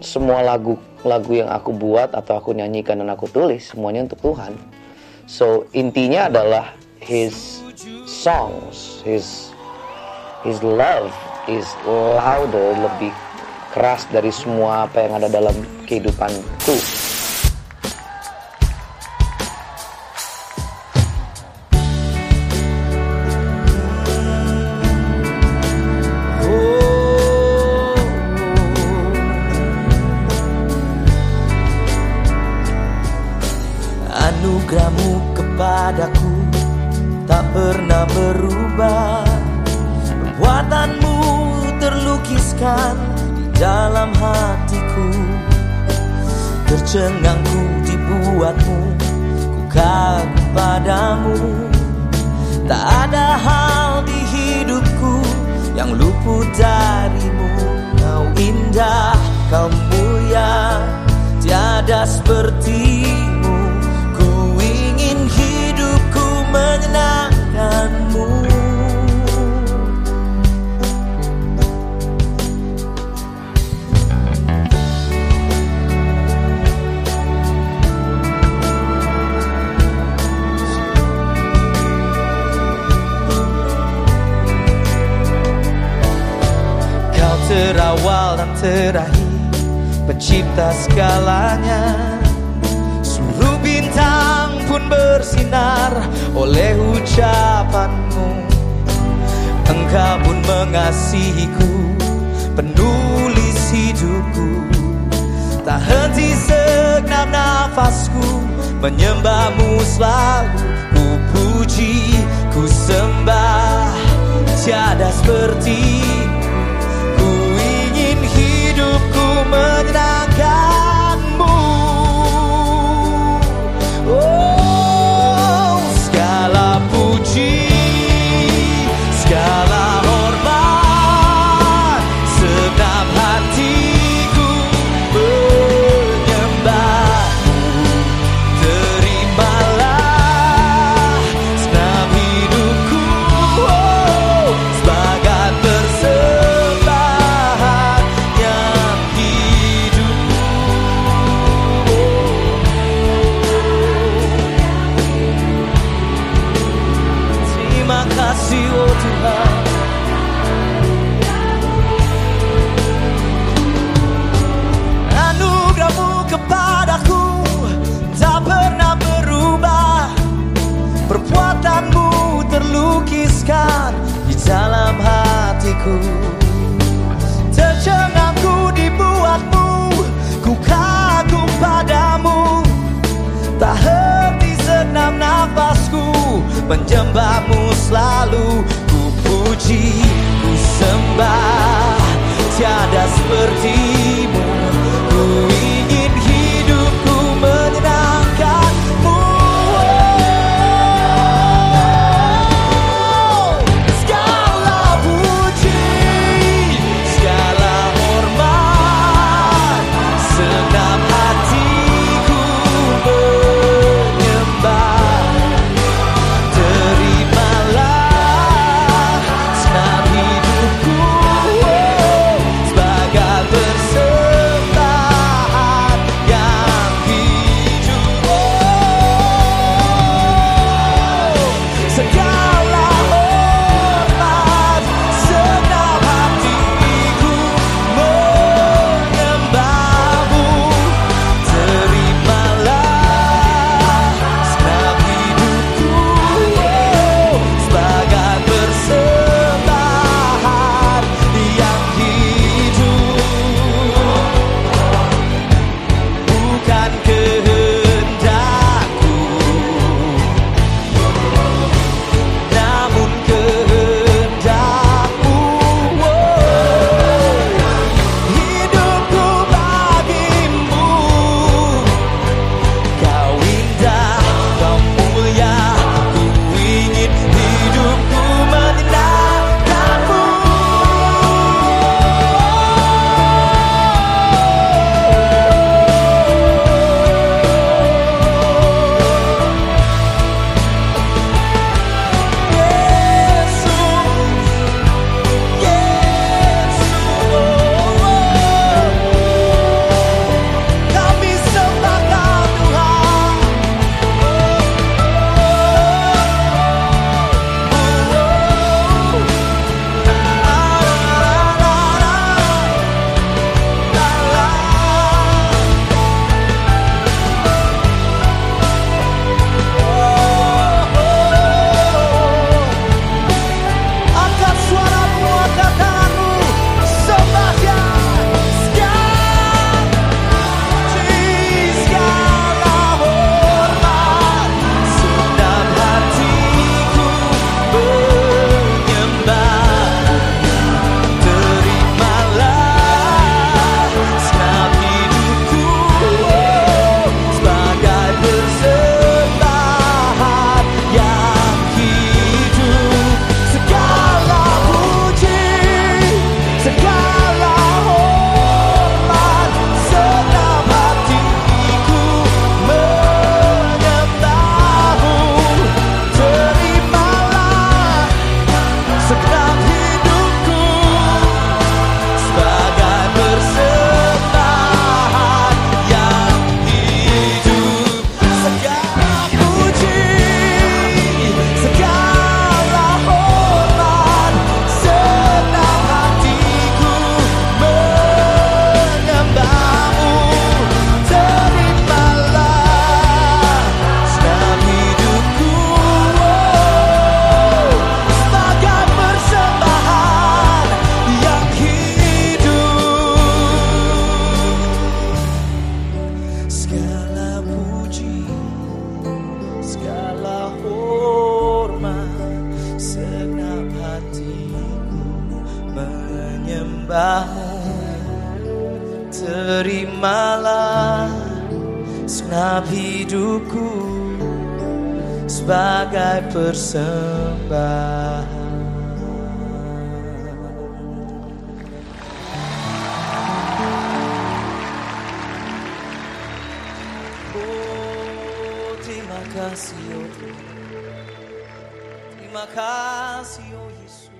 semua lagu lagu yang aku buat atau aku nyanyikan dan aku tulis semuanya untuk Tuhan. So intinya adalah his songs, his his love is louder, lebih keras dari semua apa yang ada dalam kehidupanku. Dalam hatiku. Tercengangku dibuatmu Ku kagum padamu. Tak ada hal di hidupku Yang luput darimu. Kau indah, kau mulia Tiada sepertimu terawal dan terakhir Pencipta segalanya. Seluruh bintang pun bersinar Oleh ucapanmu. Engkau pun mengasihiku Penulis hidupku. Tak henti segenap nafasku Menyembahmu selalu. Ku puji, ku sembah Tiada sepertimu Menjembahmu selalu. Ku puji, ku sembah Tiada sepertimu segala puji, segala hormat, segenap hatiku menyembah. Terimalah senap hidupku sebagai persembahan. Kasih oh Terima kasih oh Yesus